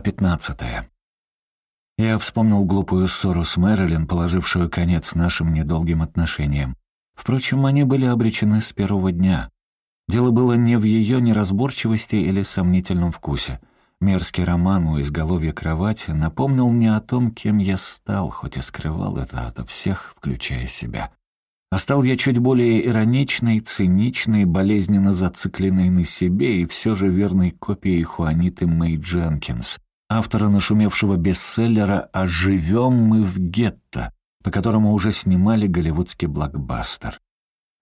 15. Я вспомнил глупую ссору с Мэрилин, положившую конец нашим недолгим отношениям. Впрочем, они были обречены с первого дня. Дело было не в ее неразборчивости или сомнительном вкусе. Мерзкий роман у изголовья кровати напомнил мне о том, кем я стал, хоть и скрывал это ото всех, включая себя. А стал я чуть более ироничной, циничной, болезненно зацикленной на себе и все же верной копией Хуаниты Мэй Дженкинс, автора нашумевшего бестселлера «А живем мы в гетто», по которому уже снимали голливудский блокбастер.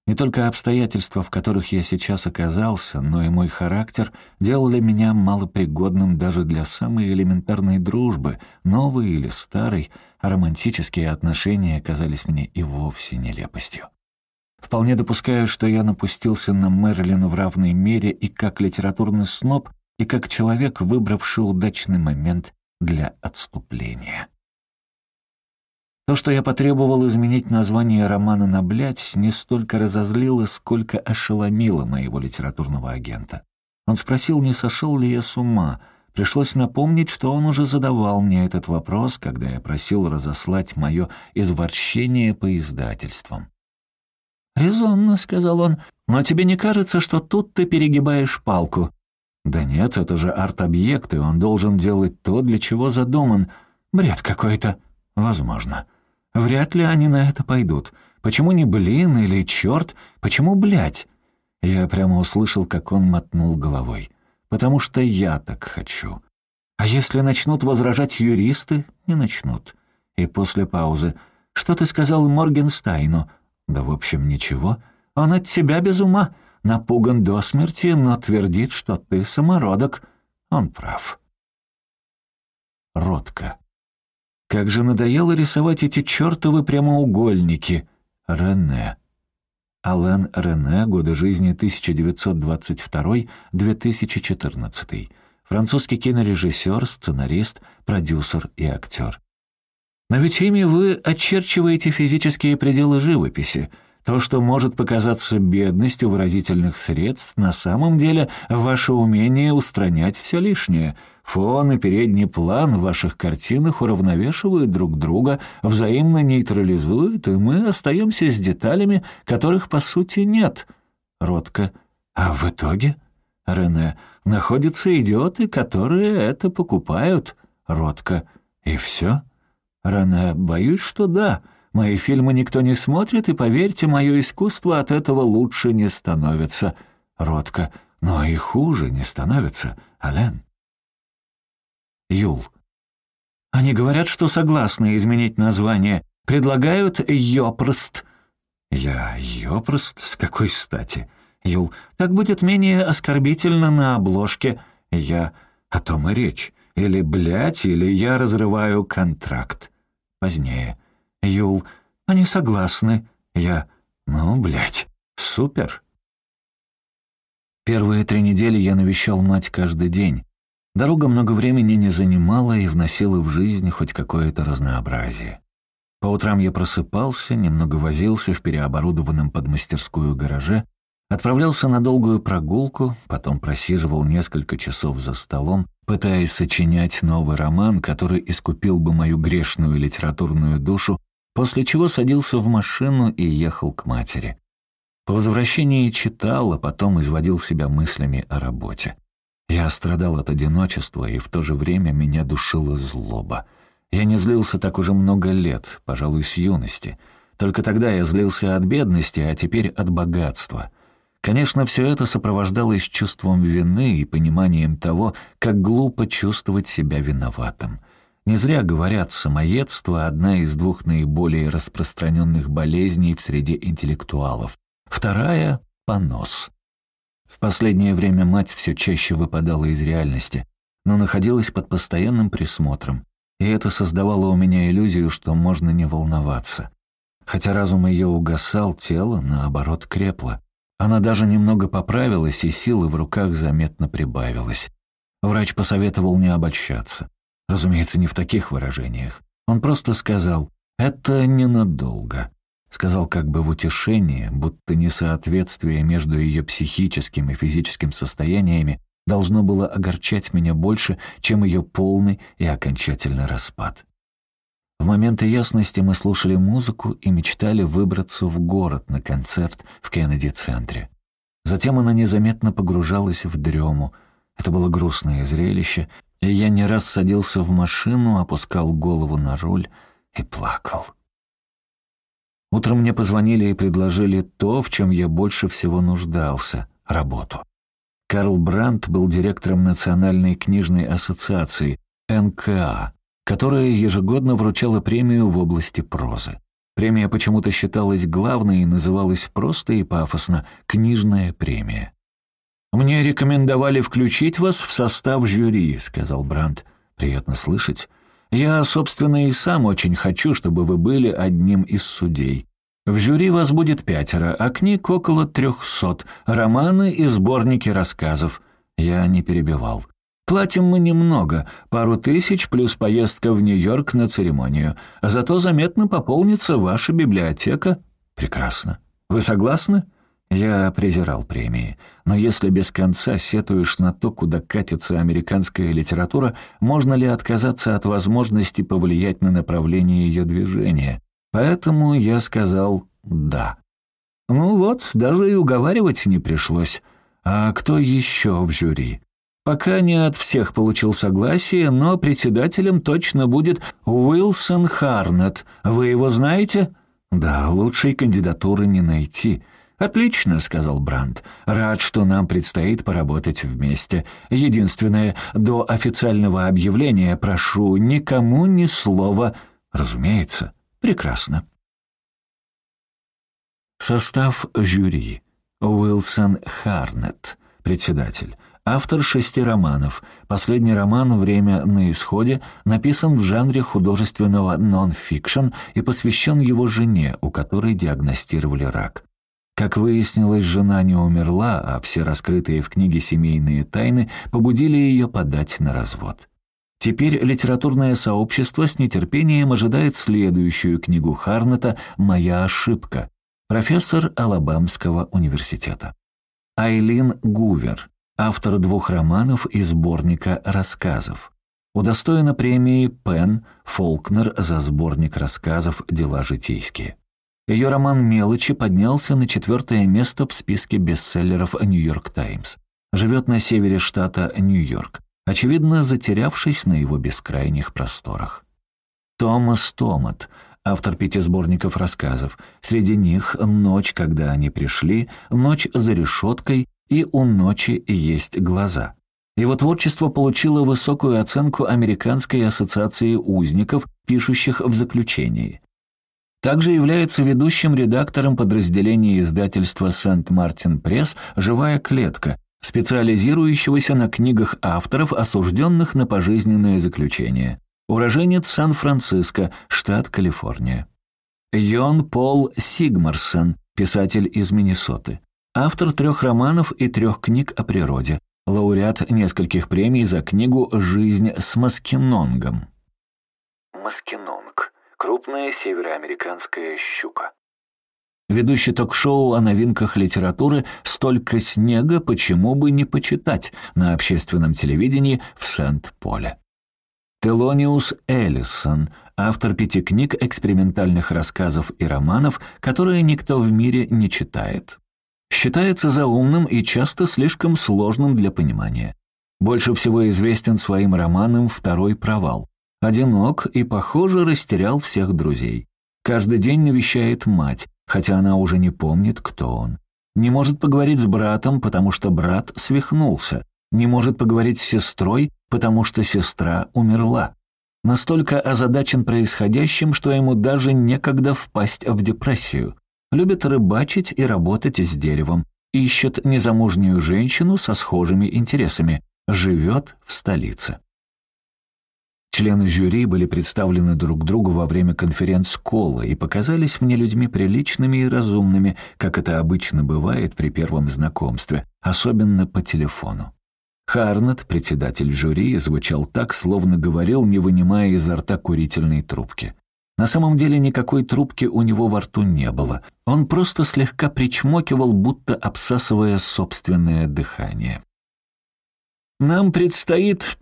Не только обстоятельства, в которых я сейчас оказался, но и мой характер делали меня малопригодным даже для самой элементарной дружбы, новой или старой, а романтические отношения казались мне и вовсе нелепостью. Вполне допускаю, что я напустился на Мэрилин в равной мере и как литературный сноб, и как человек, выбравший удачный момент для отступления. То, что я потребовал изменить название романа на «блядь», не столько разозлило, сколько ошеломило моего литературного агента. Он спросил, не сошел ли я с ума. Пришлось напомнить, что он уже задавал мне этот вопрос, когда я просил разослать мое изворщение по издательствам. «Резонно», — сказал он, — «но тебе не кажется, что тут ты перегибаешь палку?» «Да нет, это же арт-объект, и он должен делать то, для чего задуман. Бред какой-то». «Возможно». Вряд ли они на это пойдут. Почему не блин или черт? Почему блять? Я прямо услышал, как он мотнул головой. Потому что я так хочу. А если начнут возражать юристы? Не начнут. И после паузы. Что ты сказал Моргенстайну? Да, в общем, ничего. Он от тебя без ума. Напуган до смерти, но твердит, что ты самородок. Он прав. Ротка. Как же надоело рисовать эти чертовы прямоугольники. Рене. Ален Рене, годы жизни 1922-2014. Французский кинорежиссер, сценарист, продюсер и актер. Но ведь ими вы очерчиваете физические пределы живописи. То, что может показаться бедностью выразительных средств, на самом деле ваше умение устранять все лишнее — Фон и передний план в ваших картинах уравновешивают друг друга, взаимно нейтрализуют, и мы остаемся с деталями, которых по сути нет. Ротка. А в итоге? Рене. Находятся идиоты, которые это покупают. Ротка. И все? Рене. Боюсь, что да. Мои фильмы никто не смотрит, и, поверьте, мое искусство от этого лучше не становится. Ротка. Но и хуже не становится. Ален. Юл. Они говорят, что согласны изменить название. Предлагают «Йопрост». Я «Йопрост»? С какой стати? Юл. Так будет менее оскорбительно на обложке. Я... О том и речь. Или блять, или я разрываю контракт. Позднее. Юл. Они согласны. Я... Ну, блять, супер. Первые три недели я навещал мать каждый день. Дорога много времени не занимала и вносила в жизнь хоть какое-то разнообразие. По утрам я просыпался, немного возился в переоборудованном под мастерскую гараже, отправлялся на долгую прогулку, потом просиживал несколько часов за столом, пытаясь сочинять новый роман, который искупил бы мою грешную литературную душу, после чего садился в машину и ехал к матери. По возвращении читал, а потом изводил себя мыслями о работе. Я страдал от одиночества, и в то же время меня душила злоба. Я не злился так уже много лет, пожалуй, с юности. Только тогда я злился от бедности, а теперь от богатства. Конечно, все это сопровождалось чувством вины и пониманием того, как глупо чувствовать себя виноватым. Не зря говорят, самоедство — одна из двух наиболее распространенных болезней в среде интеллектуалов. Вторая — понос. В последнее время мать все чаще выпадала из реальности, но находилась под постоянным присмотром, и это создавало у меня иллюзию, что можно не волноваться. Хотя разум ее угасал, тело, наоборот, крепло. Она даже немного поправилась, и силы в руках заметно прибавилось. Врач посоветовал не обольщаться. Разумеется, не в таких выражениях. Он просто сказал «это ненадолго». Сказал как бы в утешение, будто несоответствие между ее психическим и физическим состояниями должно было огорчать меня больше, чем ее полный и окончательный распад. В моменты ясности мы слушали музыку и мечтали выбраться в город на концерт в Кеннеди-центре. Затем она незаметно погружалась в дрему. Это было грустное зрелище, и я не раз садился в машину, опускал голову на руль и плакал. Утром мне позвонили и предложили то, в чем я больше всего нуждался — работу. Карл Брандт был директором Национальной книжной ассоциации, НКА, которая ежегодно вручала премию в области прозы. Премия почему-то считалась главной и называлась просто и пафосно «Книжная премия». «Мне рекомендовали включить вас в состав жюри», — сказал Брандт. «Приятно слышать. Я, собственно, и сам очень хочу, чтобы вы были одним из судей. В жюри вас будет пятеро, а книг около трехсот, романы и сборники рассказов. Я не перебивал. Платим мы немного, пару тысяч плюс поездка в Нью-Йорк на церемонию. Зато заметно пополнится ваша библиотека. Прекрасно. Вы согласны? Я презирал премии. Но если без конца сетуешь на то, куда катится американская литература, можно ли отказаться от возможности повлиять на направление ее движения? Поэтому я сказал «да». Ну вот, даже и уговаривать не пришлось. А кто еще в жюри? Пока не от всех получил согласие, но председателем точно будет Уилсон Харнет. Вы его знаете? Да, лучшей кандидатуры не найти. «Отлично», — сказал Брандт. «Рад, что нам предстоит поработать вместе. Единственное, до официального объявления прошу никому ни слова. Разумеется, прекрасно». Состав жюри. Уилсон Харнет, председатель. Автор шести романов. Последний роман «Время на исходе» написан в жанре художественного нон-фикшн и посвящен его жене, у которой диагностировали рак. Как выяснилось, жена не умерла, а все раскрытые в книге семейные тайны побудили ее подать на развод. Теперь литературное сообщество с нетерпением ожидает следующую книгу Харнета «Моя ошибка», профессор Алабамского университета. Айлин Гувер, автор двух романов и сборника рассказов. Удостоена премии Пен Фолкнер за сборник рассказов «Дела житейские». Ее роман «Мелочи» поднялся на четвертое место в списке бестселлеров «Нью-Йорк Таймс». Живет на севере штата Нью-Йорк, очевидно, затерявшись на его бескрайних просторах. Томас Томат, автор пяти сборников рассказов. Среди них «Ночь, когда они пришли», «Ночь за решеткой» и «У ночи есть глаза». Его творчество получило высокую оценку Американской ассоциации узников, пишущих в заключении. Также является ведущим редактором подразделения издательства «Сент-Мартин Пресс» «Живая клетка», специализирующегося на книгах авторов, осужденных на пожизненное заключение. Уроженец Сан-Франциско, штат Калифорния. Йон Пол Сигмарсон, писатель из Миннесоты. Автор трех романов и трех книг о природе. Лауреат нескольких премий за книгу «Жизнь с Маскинонгом». Маскинонг крупная североамериканская щука. Ведущий ток-шоу о новинках литературы «Столько снега, почему бы не почитать» на общественном телевидении в Сент-Поле. Телониус Эллисон, автор пяти книг экспериментальных рассказов и романов, которые никто в мире не читает. Считается заумным и часто слишком сложным для понимания. Больше всего известен своим романом «Второй провал», Одинок и, похоже, растерял всех друзей. Каждый день навещает мать, хотя она уже не помнит, кто он. Не может поговорить с братом, потому что брат свихнулся. Не может поговорить с сестрой, потому что сестра умерла. Настолько озадачен происходящим, что ему даже некогда впасть в депрессию. Любит рыбачить и работать с деревом. Ищет незамужнюю женщину со схожими интересами. Живет в столице. Члены жюри были представлены друг другу во время конференц-колла и показались мне людьми приличными и разумными, как это обычно бывает при первом знакомстве, особенно по телефону. Харнет, председатель жюри, звучал так, словно говорил, не вынимая изо рта курительной трубки. На самом деле никакой трубки у него во рту не было. Он просто слегка причмокивал, будто обсасывая собственное дыхание. нам предстоит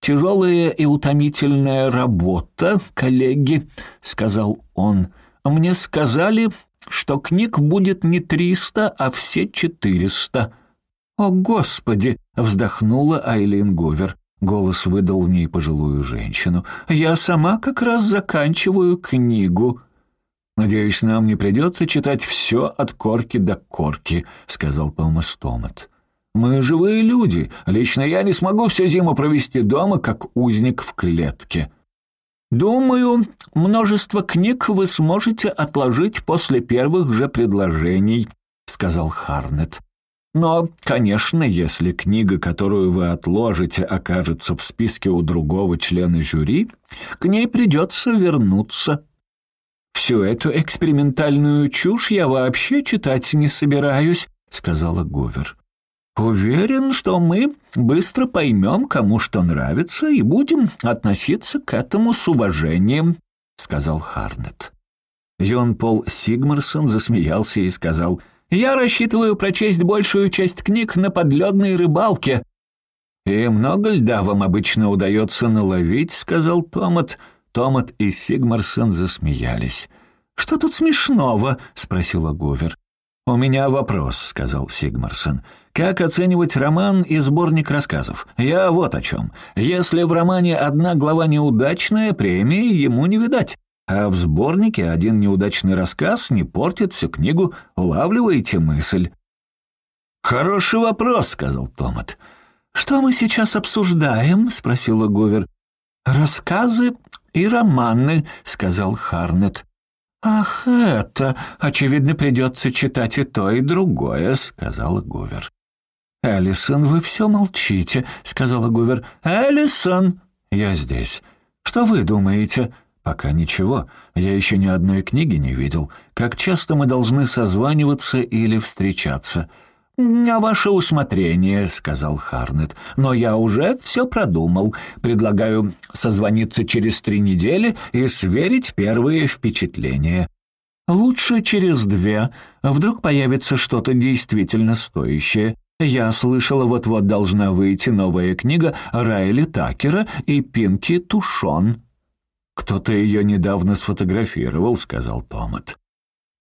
тяжелая и утомительная работа, коллеги», — сказал он. «Мне сказали, что книг будет не триста, а все четыреста». «О, Господи!» — вздохнула Айлин Говер. Голос выдал в ней пожилую женщину. «Я сама как раз заканчиваю книгу». «Надеюсь, нам не придется читать все от корки до корки», — сказал Томас Томат. «Мы живые люди. Лично я не смогу всю зиму провести дома, как узник в клетке». «Думаю, множество книг вы сможете отложить после первых же предложений», — сказал Харнет. Но, конечно, если книга, которую вы отложите, окажется в списке у другого члена жюри, к ней придется вернуться. «Всю эту экспериментальную чушь я вообще читать не собираюсь», — сказала Говер. «Уверен, что мы быстро поймем, кому что нравится, и будем относиться к этому с уважением», — сказал Харнет. Йон Пол Сигмарсон засмеялся и сказал — я рассчитываю прочесть большую часть книг на подледной рыбалке». «И много льда вам обычно удается наловить», — сказал Томат. Томат и Сигмарсон засмеялись. «Что тут смешного?» — спросила Говер. «У меня вопрос», — сказал Сигмарсон. «Как оценивать роман и сборник рассказов? Я вот о чем. Если в романе одна глава неудачная, премии ему не видать. А в сборнике один неудачный рассказ не портит всю книгу, улавливаете мысль. «Хороший вопрос», — сказал Томат. «Что мы сейчас обсуждаем?» — спросила Говер. «Рассказы и романы», — сказал Харнет. «Ах, это! Очевидно, придется читать и то, и другое», — сказала Говер. «Эллисон, вы все молчите», — сказала Говер. «Эллисон!» «Я здесь. Что вы думаете?» «Пока ничего. Я еще ни одной книги не видел. Как часто мы должны созваниваться или встречаться?» «На ваше усмотрение», — сказал Харнет. «Но я уже все продумал. Предлагаю созвониться через три недели и сверить первые впечатления». «Лучше через две. Вдруг появится что-то действительно стоящее. Я слышала, вот-вот должна выйти новая книга Райли Такера и Пинки Тушон». «Кто-то ее недавно сфотографировал», — сказал Томат.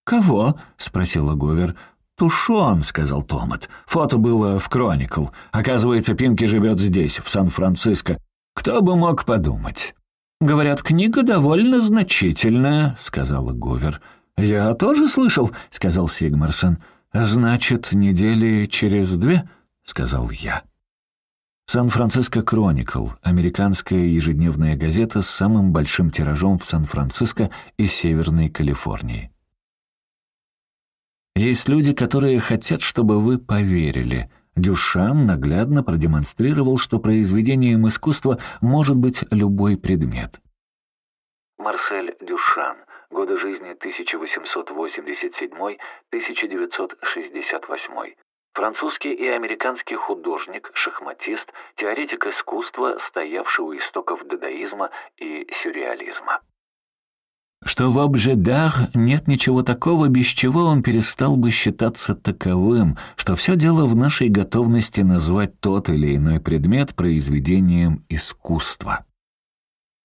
«Кого?» — спросила Говер. «Тушон», — сказал Томат. «Фото было в Кроникл. Оказывается, Пинки живет здесь, в Сан-Франциско. Кто бы мог подумать?» «Говорят, книга довольно значительная», — сказала Говер. «Я тоже слышал», — сказал Сигмарсон. «Значит, недели через две», — сказал я. Сан-Франциско Кроникл – американская ежедневная газета с самым большим тиражом в Сан-Франциско и Северной Калифорнии. Есть люди, которые хотят, чтобы вы поверили. Дюшан наглядно продемонстрировал, что произведением искусства может быть любой предмет. Марсель Дюшан. Годы жизни 1887-1968. Французский и американский художник, шахматист, теоретик искусства, стоявший у истоков дадаизма и сюрреализма. Что в обжедар нет ничего такого, без чего он перестал бы считаться таковым, что все дело в нашей готовности назвать тот или иной предмет произведением искусства.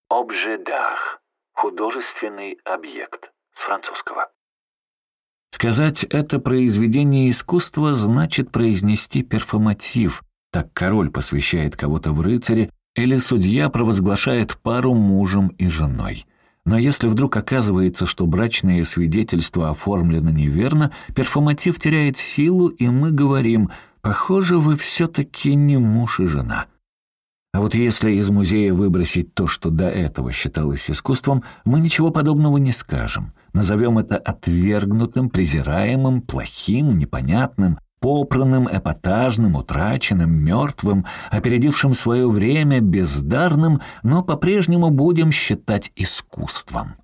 Обжедар — художественный объект с французского. Сказать «это произведение искусства» значит произнести перформатив. Так король посвящает кого-то в рыцаре, или судья провозглашает пару мужем и женой. Но если вдруг оказывается, что брачное свидетельство оформлено неверно, перформатив теряет силу, и мы говорим «похоже, вы все-таки не муж и жена». А вот если из музея выбросить то, что до этого считалось искусством, мы ничего подобного не скажем. Назовем это отвергнутым, презираемым, плохим, непонятным, попранным, эпатажным, утраченным, мертвым, опередившим свое время, бездарным, но по-прежнему будем считать искусством.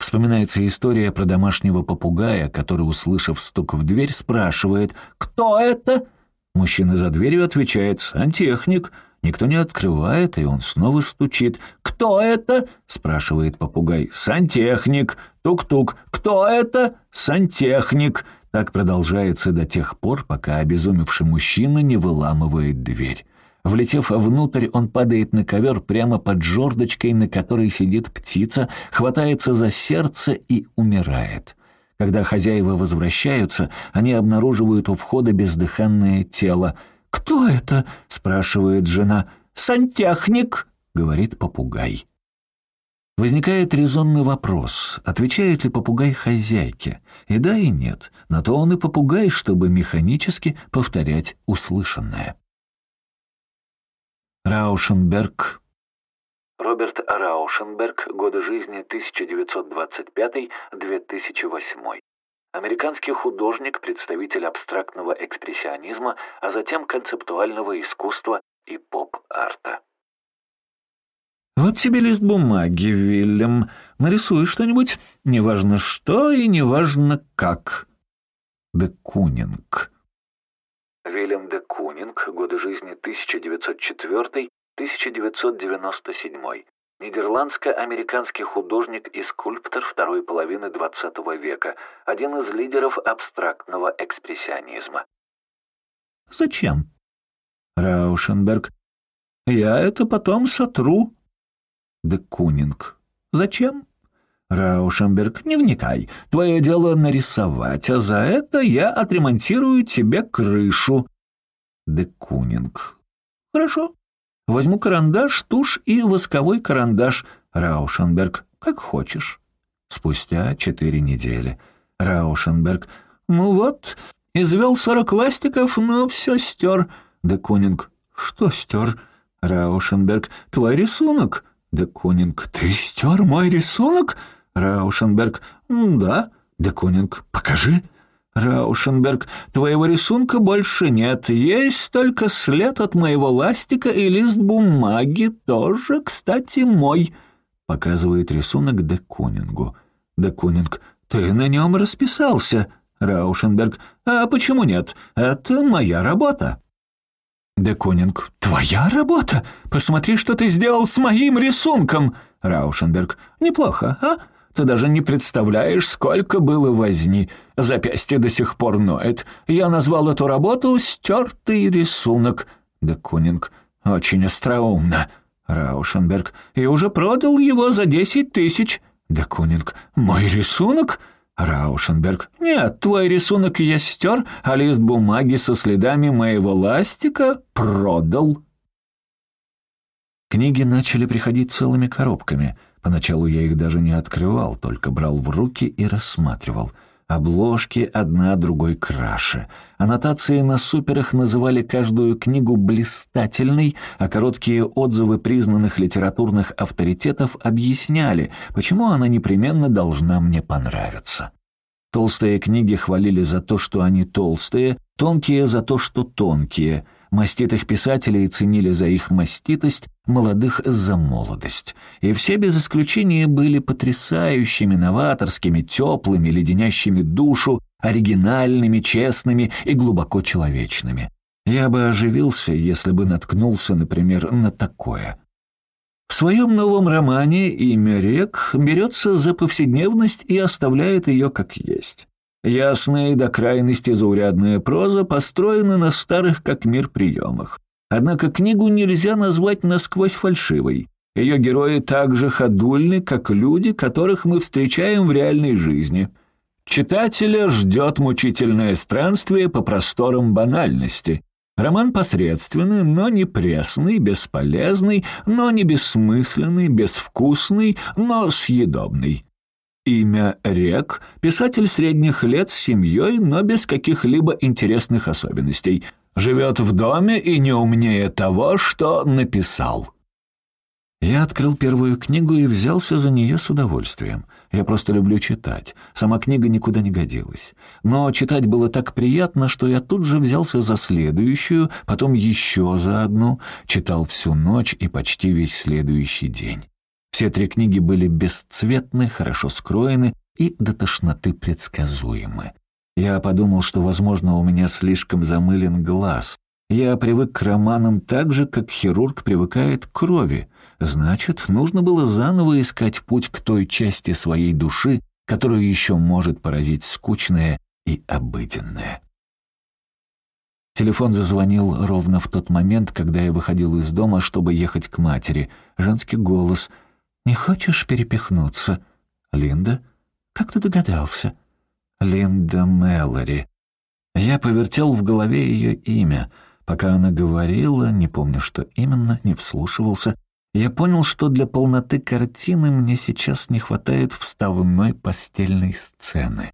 Вспоминается история про домашнего попугая, который, услышав стук в дверь, спрашивает «Кто это?». Мужчина за дверью отвечает «Сантехник». Никто не открывает, и он снова стучит. «Кто это?» — спрашивает попугай. «Сантехник». «Тук-тук». «Кто это?» «Сантехник». Так продолжается до тех пор, пока обезумевший мужчина не выламывает дверь. Влетев внутрь, он падает на ковер прямо под жердочкой, на которой сидит птица, хватается за сердце и умирает. Когда хозяева возвращаются, они обнаруживают у входа бездыханное тело. «Кто это?» — спрашивает жена. «Сантехник», — говорит попугай. Возникает резонный вопрос, отвечает ли попугай хозяйке. И да, и нет. На то он и попугай, чтобы механически повторять услышанное. Раушенберг. Роберт Раушенберг, годы жизни 1925-2008. Американский художник, представитель абстрактного экспрессионизма, а затем концептуального искусства и поп-арта. «Вот тебе лист бумаги, Вильям. Нарисуй что-нибудь, неважно что и неважно как». Де Кунинг. Вильям де Кунинг, годы жизни 1904-1997. Нидерландско-американский художник и скульптор второй половины XX века, один из лидеров абстрактного экспрессионизма. «Зачем?» Раушенберг. «Я это потом сотру де Кунинг. «Зачем?» «Раушенберг, не вникай. Твое дело нарисовать, а за это я отремонтирую тебе крышу». Де Кунинг. «Хорошо. Возьму карандаш, тушь и восковой карандаш. Раушенберг, как хочешь». Спустя четыре недели. Раушенберг. «Ну вот, извел сорок ластиков, но все стер». Де Кунинг. «Что стер?» Раушенберг. «Твой рисунок». Де Кунинг, ты стер мой рисунок? Раушенберг, да. Де Кунинг, покажи. Раушенберг, твоего рисунка больше нет, есть только след от моего ластика и лист бумаги, тоже, кстати, мой. Показывает рисунок Де Кунингу. Де Кунинг, ты на нем расписался. Раушенберг, а почему нет? Это моя работа. Деконинг. «Твоя работа? Посмотри, что ты сделал с моим рисунком!» Раушенберг. «Неплохо, а? Ты даже не представляешь, сколько было возни. Запястье до сих пор ноет. Я назвал эту работу «стертый рисунок». Деконинг. «Очень остроумно». Раушенберг. «И уже продал его за десять тысяч». Деконинг. «Мой рисунок?» Раушенберг. «Нет, твой рисунок я стер, а лист бумаги со следами моего ластика продал». Книги начали приходить целыми коробками. Поначалу я их даже не открывал, только брал в руки и рассматривал — Обложки одна другой краше. Аннотации на суперах называли каждую книгу блистательной, а короткие отзывы признанных литературных авторитетов объясняли, почему она непременно должна мне понравиться. Толстые книги хвалили за то, что они толстые, тонкие за то, что тонкие. Маститых писателей ценили за их маститость, молодых за молодость. И все без исключения были потрясающими, новаторскими, теплыми, леденящими душу, оригинальными, честными и глубоко человечными. Я бы оживился, если бы наткнулся, например, на такое. В своем новом романе «Имя рек» берется за повседневность и оставляет ее как есть. Ясная и до крайности заурядная проза построена на старых как мир приемах. Однако книгу нельзя назвать насквозь фальшивой. Ее герои так же ходульны, как люди, которых мы встречаем в реальной жизни. Читателя ждет мучительное странствие по просторам банальности. Роман посредственный, но не пресный, бесполезный, но не бессмысленный, безвкусный, но съедобный. Имя Рек, писатель средних лет с семьей, но без каких-либо интересных особенностей. Живет в доме и не умнее того, что написал. Я открыл первую книгу и взялся за нее с удовольствием. Я просто люблю читать. Сама книга никуда не годилась. Но читать было так приятно, что я тут же взялся за следующую, потом еще за одну, читал всю ночь и почти весь следующий день. Все три книги были бесцветны, хорошо скроены и до тошноты предсказуемы. Я подумал, что, возможно, у меня слишком замылен глаз. Я привык к романам так же, как хирург привыкает к крови. Значит, нужно было заново искать путь к той части своей души, которую еще может поразить скучное и обыденное. Телефон зазвонил ровно в тот момент, когда я выходил из дома, чтобы ехать к матери. Женский голос. «Не хочешь перепихнуться?» «Линда? Как ты догадался?» «Линда Мэлори». Я повертел в голове ее имя. Пока она говорила, не помню, что именно, не вслушивался, я понял, что для полноты картины мне сейчас не хватает вставной постельной сцены.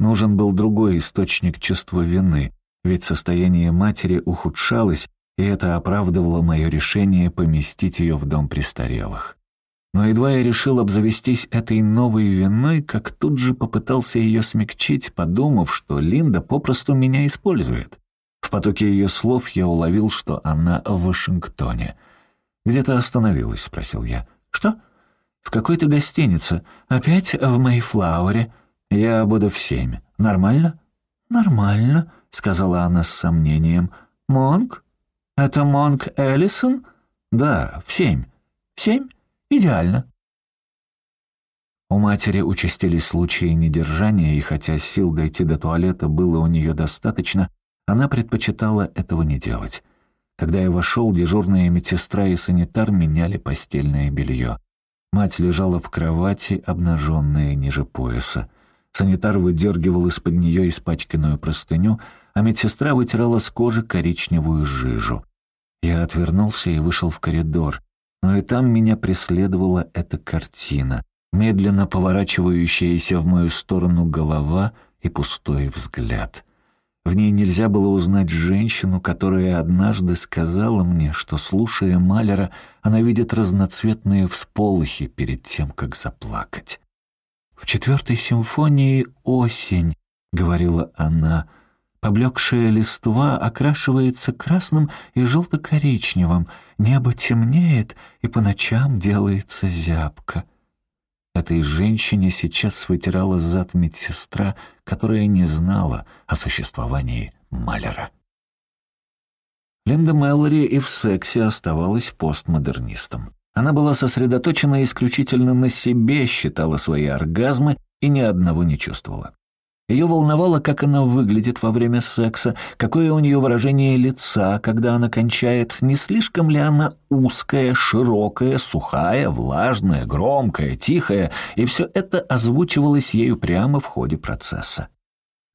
Нужен был другой источник чувства вины, ведь состояние матери ухудшалось, и это оправдывало мое решение поместить ее в дом престарелых. Но едва я решил обзавестись этой новой виной, как тут же попытался ее смягчить, подумав, что Линда попросту меня использует. В потоке ее слов я уловил, что она в Вашингтоне. «Где ты остановилась?» — спросил я. «Что?» «В какой-то гостинице. Опять в Мэйфлауэре. Я буду в семь. Нормально?» «Нормально», — сказала она с сомнением. «Монк? Это Монк Эллисон?» «Да, в семь». «В семь? Идеально». У матери участились случаи недержания, и хотя сил дойти до туалета было у нее достаточно, она предпочитала этого не делать. Когда я вошел, дежурная медсестра и санитар меняли постельное белье. Мать лежала в кровати, обнаженная ниже пояса. Санитар выдергивал из-под нее испачканную простыню, а медсестра вытирала с кожи коричневую жижу. Я отвернулся и вышел в коридор, но и там меня преследовала эта картина, медленно поворачивающаяся в мою сторону голова и пустой взгляд. В ней нельзя было узнать женщину, которая однажды сказала мне, что, слушая Малера, она видит разноцветные всполохи перед тем, как заплакать. «В четвертой симфонии «Осень», — говорила она, — «поблекшая листва окрашивается красным и желто-коричневым, небо темнеет и по ночам делается зябко». Этой женщине сейчас вытирала зад медсестра, которая не знала о существовании Малера. Линда Мэлори и в сексе оставалась постмодернистом. Она была сосредоточена исключительно на себе, считала свои оргазмы и ни одного не чувствовала. Ее волновало, как она выглядит во время секса, какое у нее выражение лица, когда она кончает, не слишком ли она узкая, широкая, сухая, влажная, громкая, тихая, и все это озвучивалось ею прямо в ходе процесса.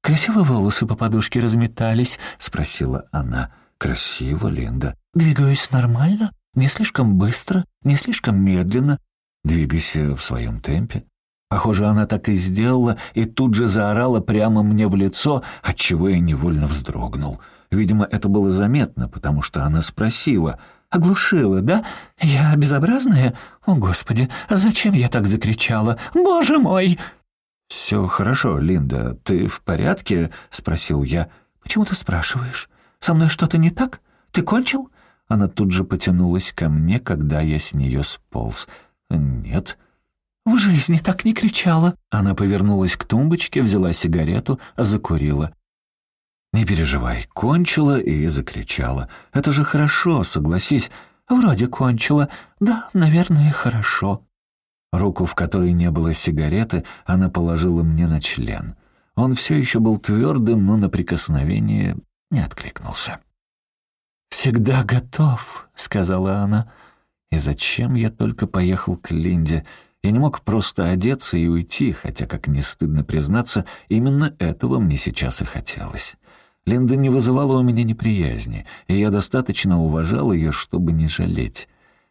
«Красиво волосы по подушке разметались?» — спросила она. «Красиво, Линда. Двигаюсь нормально? Не слишком быстро? Не слишком медленно? Двигайся в своем темпе. Похоже, она так и сделала, и тут же заорала прямо мне в лицо, отчего я невольно вздрогнул. Видимо, это было заметно, потому что она спросила. «Оглушила, да? Я безобразная? О, Господи, а зачем я так закричала? Боже мой!» «Все хорошо, Линда, ты в порядке?» — спросил я. «Почему ты спрашиваешь? Со мной что-то не так? Ты кончил?» Она тут же потянулась ко мне, когда я с нее сполз. «Нет». «В жизни так не кричала!» Она повернулась к тумбочке, взяла сигарету, закурила. «Не переживай, кончила и закричала. Это же хорошо, согласись. Вроде кончила. Да, наверное, хорошо». Руку, в которой не было сигареты, она положила мне на член. Он все еще был твердым, но на прикосновение не откликнулся. «Всегда готов», — сказала она. «И зачем я только поехал к Линде?» Я не мог просто одеться и уйти, хотя, как не стыдно признаться, именно этого мне сейчас и хотелось. Линда не вызывала у меня неприязни, и я достаточно уважал ее, чтобы не жалеть.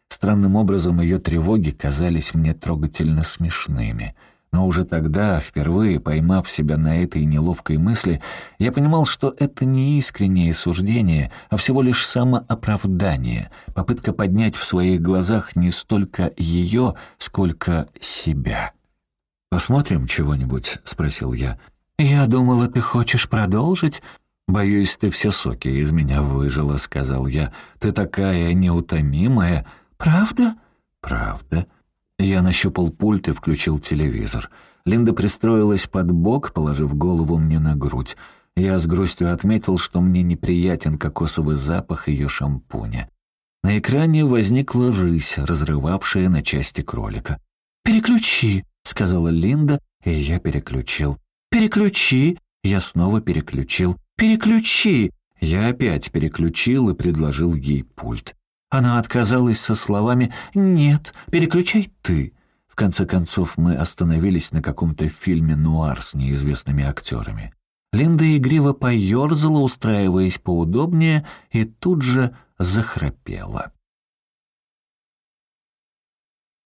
Странным образом ее тревоги казались мне трогательно смешными — но уже тогда, впервые поймав себя на этой неловкой мысли, я понимал, что это не искреннее суждение, а всего лишь самооправдание, попытка поднять в своих глазах не столько ее, сколько себя. «Посмотрим чего-нибудь?» — спросил я. «Я думала, ты хочешь продолжить?» «Боюсь, ты все соки из меня выжила», — сказал я. «Ты такая неутомимая». «Правда?» «Правда». Я нащупал пульт и включил телевизор. Линда пристроилась под бок, положив голову мне на грудь. Я с грустью отметил, что мне неприятен кокосовый запах ее шампуня. На экране возникла рысь, разрывавшая на части кролика. «Переключи», — сказала Линда, и я переключил. «Переключи», — я снова переключил. «Переключи», Я опять переключил и предложил ей пульт. Она отказалась со словами «Нет, переключай ты». В конце концов, мы остановились на каком-то фильме «Нуар» с неизвестными актерами. Линда игриво поерзала, устраиваясь поудобнее, и тут же захрапела.